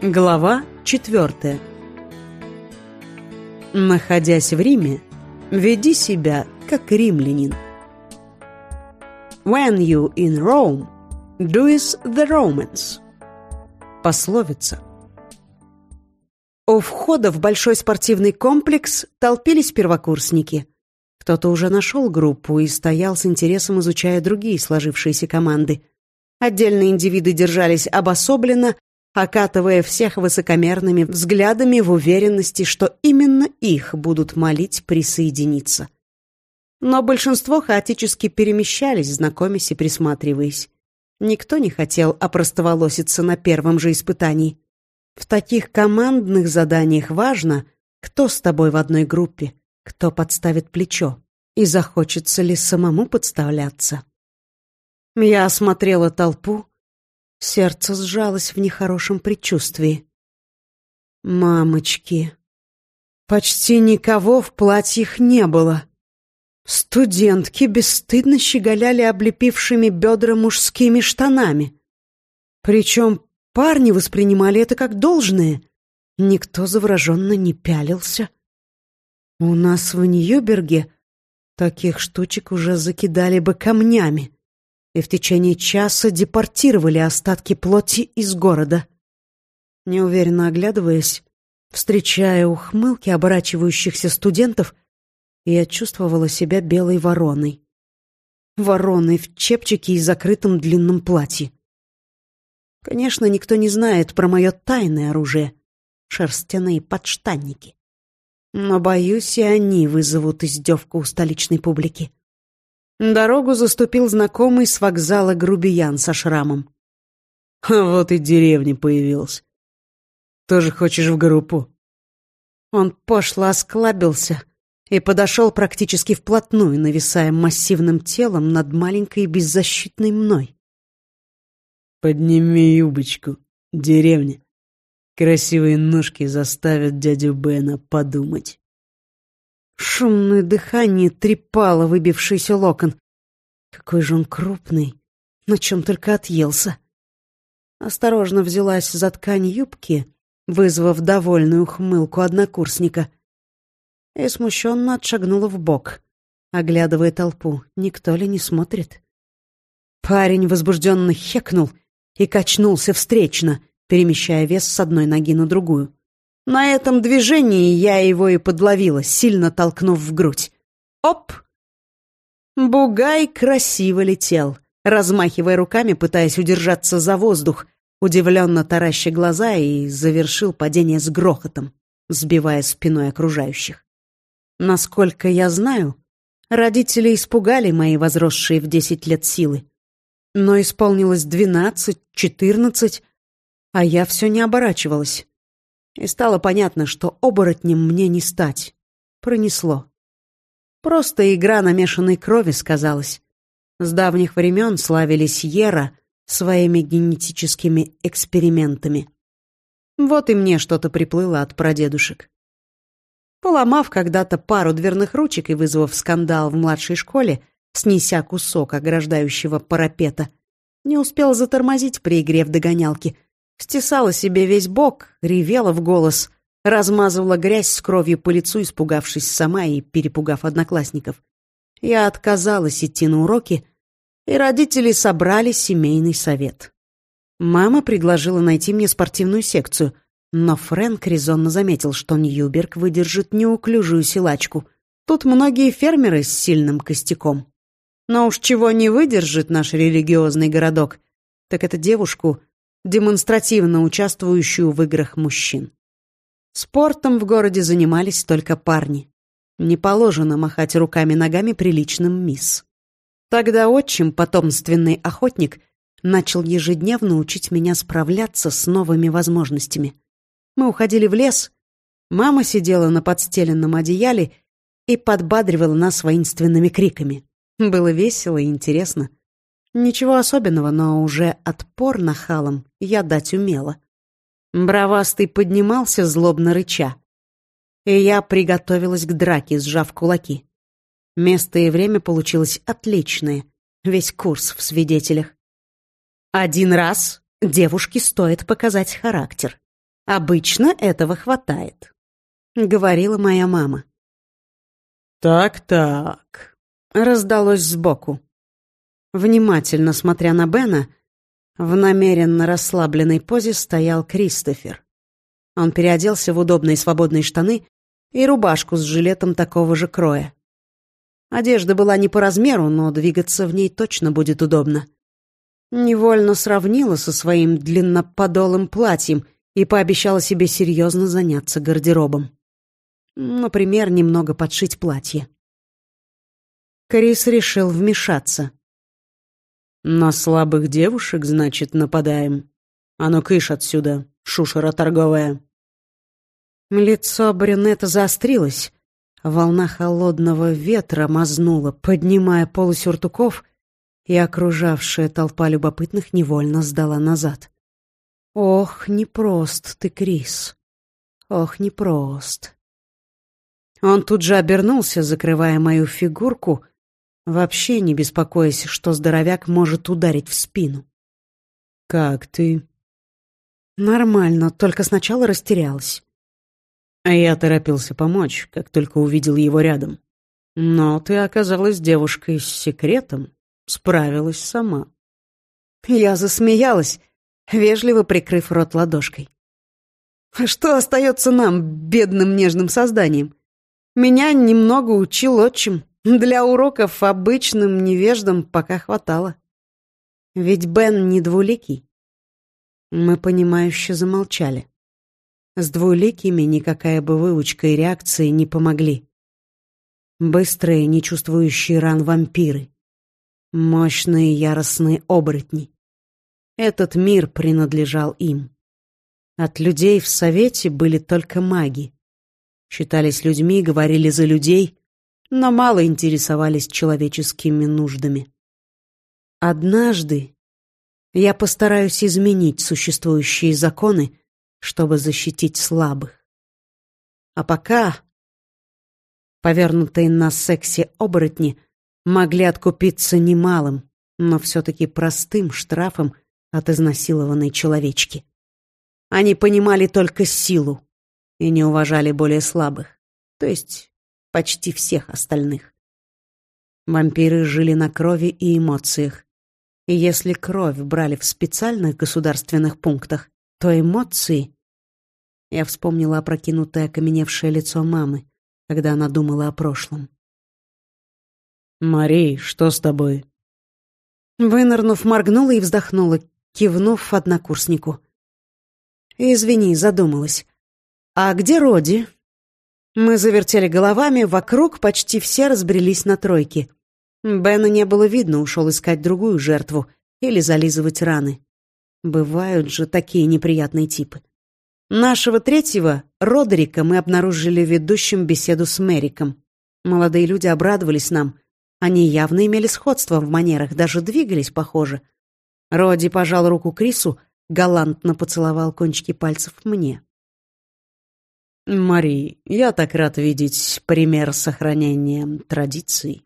Глава четвертая. Находясь в Риме, веди себя как римлянин. When you in Rome, do as the Romans. Пословица. У входа в большой спортивный комплекс толпились первокурсники. Кто-то уже нашел группу и стоял с интересом, изучая другие сложившиеся команды. Отдельные индивиды держались обособленно, окатывая всех высокомерными взглядами в уверенности, что именно их будут молить присоединиться. Но большинство хаотически перемещались, знакомясь и присматриваясь. Никто не хотел опростоволоситься на первом же испытании. В таких командных заданиях важно, кто с тобой в одной группе, кто подставит плечо, и захочется ли самому подставляться. Я осмотрела толпу, Сердце сжалось в нехорошем предчувствии. Мамочки! Почти никого в платьях не было. Студентки бесстыдно щеголяли облепившими бедра мужскими штанами. Причем парни воспринимали это как должное. Никто завороженно не пялился. У нас в Ньюберге таких штучек уже закидали бы камнями и в течение часа депортировали остатки плоти из города. Неуверенно оглядываясь, встречая ухмылки оборачивающихся студентов, я чувствовала себя белой вороной. Вороной в чепчике и закрытом длинном платье. Конечно, никто не знает про мое тайное оружие — шерстяные подштанники. Но, боюсь, и они вызовут издевку у столичной публики. Дорогу заступил знакомый с вокзала грубиян со шрамом. А вот и деревня появилась. Тоже хочешь в группу? Он пошло осклабился и подошел практически вплотную, нависая массивным телом над маленькой беззащитной мной. Подними юбочку, деревня. Красивые ножки заставят дядю Бена подумать. Шумное дыхание трепало выбившийся локон. Какой же он крупный, на чем только отъелся. Осторожно взялась за ткань юбки, вызвав довольную ухмылку однокурсника, и смущенно отшагнула в бок, оглядывая толпу, никто ли не смотрит. Парень возбужденно хекнул и качнулся встречно, перемещая вес с одной ноги на другую. На этом движении я его и подловила, сильно толкнув в грудь. Оп! Бугай красиво летел, размахивая руками, пытаясь удержаться за воздух, удивленно тараща глаза и завершил падение с грохотом, сбивая спиной окружающих. Насколько я знаю, родители испугали мои возросшие в десять лет силы. Но исполнилось двенадцать, четырнадцать, а я все не оборачивалась. И стало понятно, что оборотнем мне не стать. Пронесло. Просто игра намешанной крови сказалась. С давних времен славились Ера своими генетическими экспериментами. Вот и мне что-то приплыло от прадедушек. Поломав когда-то пару дверных ручек и вызвав скандал в младшей школе, снеся кусок ограждающего парапета, не успел затормозить при игре в догонялки — Стесала себе весь бок, ревела в голос, размазывала грязь с кровью по лицу, испугавшись сама и перепугав одноклассников. Я отказалась идти на уроки, и родители собрали семейный совет. Мама предложила найти мне спортивную секцию, но Фрэнк резонно заметил, что Ньюберг выдержит неуклюжую силачку. Тут многие фермеры с сильным костяком. Но уж чего не выдержит наш религиозный городок, так это девушку, демонстративно участвующую в играх мужчин. Спортом в городе занимались только парни. Не положено махать руками-ногами приличным мисс. Тогда отчим, потомственный охотник, начал ежедневно учить меня справляться с новыми возможностями. Мы уходили в лес, мама сидела на подстеленном одеяле и подбадривала нас воинственными криками. Было весело и интересно. Ничего особенного, но уже отпор нахалам я дать умела. Бравастый поднимался, злобно рыча. И я приготовилась к драке, сжав кулаки. Место и время получилось отличное. Весь курс в свидетелях. Один раз девушке стоит показать характер. Обычно этого хватает», — говорила моя мама. «Так-так», — раздалось сбоку. Внимательно смотря на Бена, в намеренно расслабленной позе стоял Кристофер. Он переоделся в удобные свободные штаны и рубашку с жилетом такого же кроя. Одежда была не по размеру, но двигаться в ней точно будет удобно. Невольно сравнила со своим длинноподолым платьем и пообещала себе серьезно заняться гардеробом. Например, немного подшить платье. Крис решил вмешаться. «На слабых девушек, значит, нападаем? А ну кыш отсюда, шушера торговая!» Лицо брюнета заострилось, волна холодного ветра мазнула, поднимая полы сюртуков, и окружавшая толпа любопытных невольно сдала назад. «Ох, непрост ты, Крис! Ох, непрост!» Он тут же обернулся, закрывая мою фигурку, вообще не беспокоясь, что здоровяк может ударить в спину. «Как ты?» «Нормально, только сначала растерялась. А я торопился помочь, как только увидел его рядом. Но ты оказалась девушкой с секретом, справилась сама. Я засмеялась, вежливо прикрыв рот ладошкой. А что остается нам, бедным нежным созданием? Меня немного учил отчим. Для уроков обычным невеждам пока хватало. Ведь Бен не двуликий. Мы понимающе замолчали. С двуликими никакая бы выучка и реакции не помогли. Быстрые, не чувствующие ран вампиры. Мощные яростные оборотни. Этот мир принадлежал им. От людей в Совете были только маги. Считались людьми, говорили за людей, но мало интересовались человеческими нуждами. Однажды я постараюсь изменить существующие законы, чтобы защитить слабых. А пока повернутые на сексе оборотни могли откупиться немалым, но все-таки простым штрафом от изнасилованной человечки. Они понимали только силу и не уважали более слабых, то есть почти всех остальных. Вампиры жили на крови и эмоциях, и если кровь брали в специальных государственных пунктах, то эмоции... Я вспомнила опрокинутое окаменевшее лицо мамы, когда она думала о прошлом. «Мари, что с тобой?» Вынырнув, моргнула и вздохнула, кивнув однокурснику. «Извини, задумалась. А где Роди?» Мы завертели головами, вокруг почти все разбрелись на тройки. Бена не было видно, ушел искать другую жертву или зализывать раны. Бывают же такие неприятные типы. Нашего третьего, Родерика, мы обнаружили ведущим беседу с Мэриком. Молодые люди обрадовались нам. Они явно имели сходство в манерах, даже двигались похоже. Роди пожал руку Крису, галантно поцеловал кончики пальцев мне. «Мари, я так рад видеть пример сохранения традиций.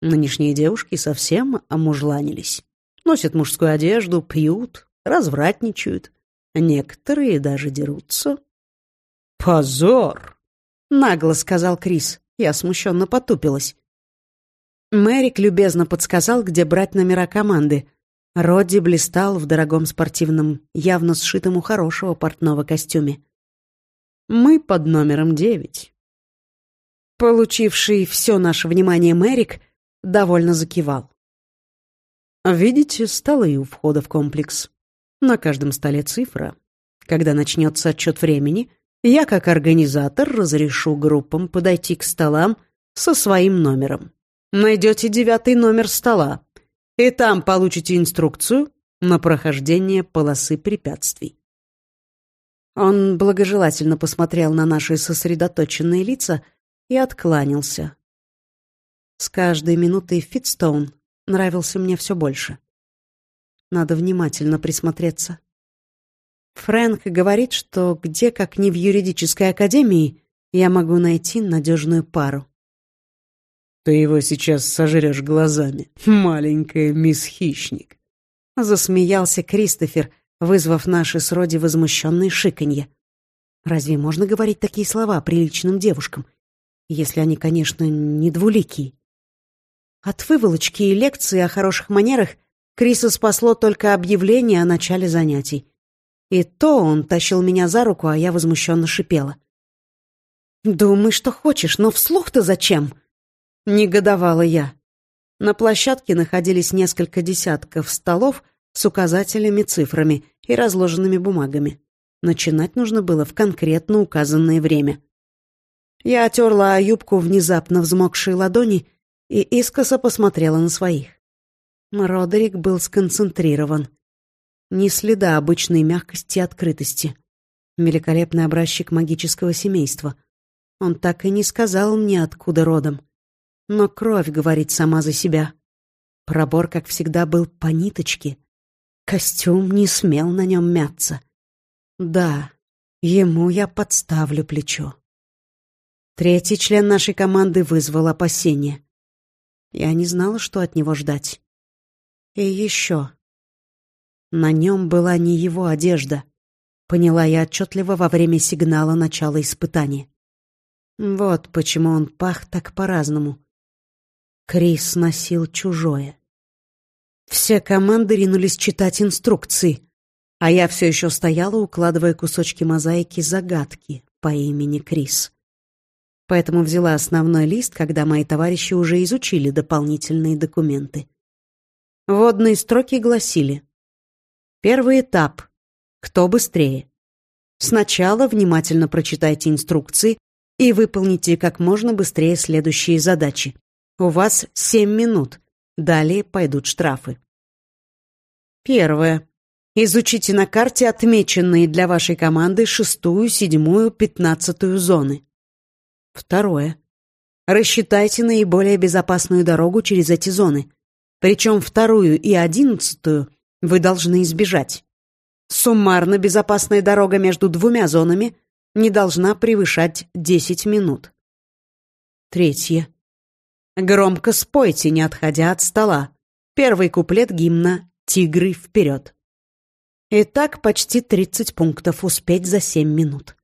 Нынешние девушки совсем омужланились. Носят мужскую одежду, пьют, развратничают. Некоторые даже дерутся. «Позор!» — нагло сказал Крис. Я смущенно потупилась. Мэрик любезно подсказал, где брать номера команды. Родди блистал в дорогом спортивном, явно сшитом у хорошего портного костюме. Мы под номером девять. Получивший все наше внимание Мэрик довольно закивал. Видите столы у входа в комплекс? На каждом столе цифра. Когда начнется отчет времени, я, как организатор, разрешу группам подойти к столам со своим номером. Найдете девятый номер стола, и там получите инструкцию на прохождение полосы препятствий. Он благожелательно посмотрел на наши сосредоточенные лица и откланялся. С каждой минутой Фитстоун нравился мне все больше. Надо внимательно присмотреться. Фрэнк говорит, что где, как не в юридической академии, я могу найти надежную пару. Ты его сейчас сожрешь глазами, маленькая мисс Хищник. Засмеялся Кристофер, вызвав наши с Роди возмущенные шиканье. Разве можно говорить такие слова приличным девушкам, если они, конечно, не двуликие? От выволочки и лекции о хороших манерах Криса спасло только объявление о начале занятий. И то он тащил меня за руку, а я возмущенно шипела. «Думай, что хочешь, но вслух-то зачем?» Негодовала я. На площадке находились несколько десятков столов с указателями, цифрами и разложенными бумагами. Начинать нужно было в конкретно указанное время. Я отерла юбку внезапно взмокшей ладони и искоса посмотрела на своих. Родерик был сконцентрирован. Ни следа обычной мягкости и открытости. Великолепный образчик магического семейства. Он так и не сказал мне, откуда родом. Но кровь говорит сама за себя. Пробор, как всегда, был по ниточке. Костюм не смел на нем мяться. Да, ему я подставлю плечо. Третий член нашей команды вызвал опасения. Я не знала, что от него ждать. И еще. На нем была не его одежда. Поняла я отчетливо во время сигнала начала испытания. Вот почему он пах так по-разному. Крис носил чужое. Все команды ринулись читать инструкции, а я все еще стояла, укладывая кусочки мозаики загадки по имени Крис. Поэтому взяла основной лист, когда мои товарищи уже изучили дополнительные документы. Водные строки гласили Первый этап. Кто быстрее? Сначала внимательно прочитайте инструкции и выполните как можно быстрее следующие задачи. У вас 7 минут. Далее пойдут штрафы. Первое. Изучите на карте отмеченные для вашей команды шестую, седьмую, пятнадцатую зоны. Второе. Рассчитайте наиболее безопасную дорогу через эти зоны. Причем вторую и одиннадцатую вы должны избежать. Суммарно безопасная дорога между двумя зонами не должна превышать 10 минут. Третье. Громко спойте, не отходя от стола. Первый куплет гимна «Тигры вперед». Итак, почти 30 пунктов успеть за 7 минут.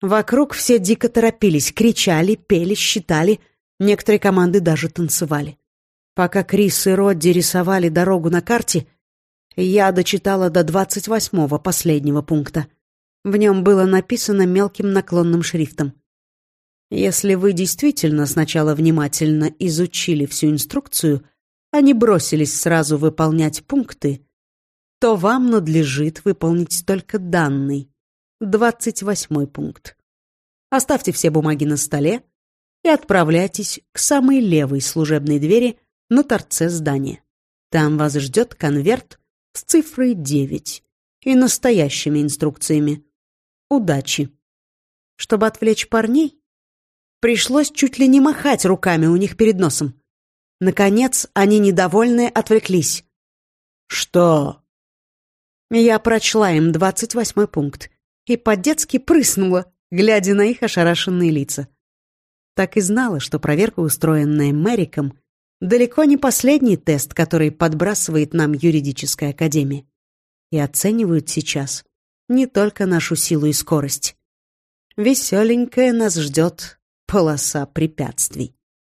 Вокруг все дико торопились, кричали, пели, считали, некоторые команды даже танцевали. Пока Крис и Родди рисовали дорогу на карте, я дочитала до 28-го последнего пункта. В нем было написано мелким наклонным шрифтом. Если вы действительно сначала внимательно изучили всю инструкцию, а не бросились сразу выполнять пункты, то вам надлежит выполнить только данный, двадцать восьмой пункт. Оставьте все бумаги на столе и отправляйтесь к самой левой служебной двери на торце здания. Там вас ждет конверт с цифрой девять и настоящими инструкциями. Удачи! Чтобы отвлечь парней, пришлось чуть ли не махать руками у них перед носом. Наконец, они недовольные отвлеклись. «Что?» Я прочла им двадцать восьмой пункт и по-детски прыснула, глядя на их ошарашенные лица. Так и знала, что проверка, устроенная Мэриком, далеко не последний тест, который подбрасывает нам юридическая академия. И оценивают сейчас не только нашу силу и скорость. Веселенькая нас ждет полоса препятствий.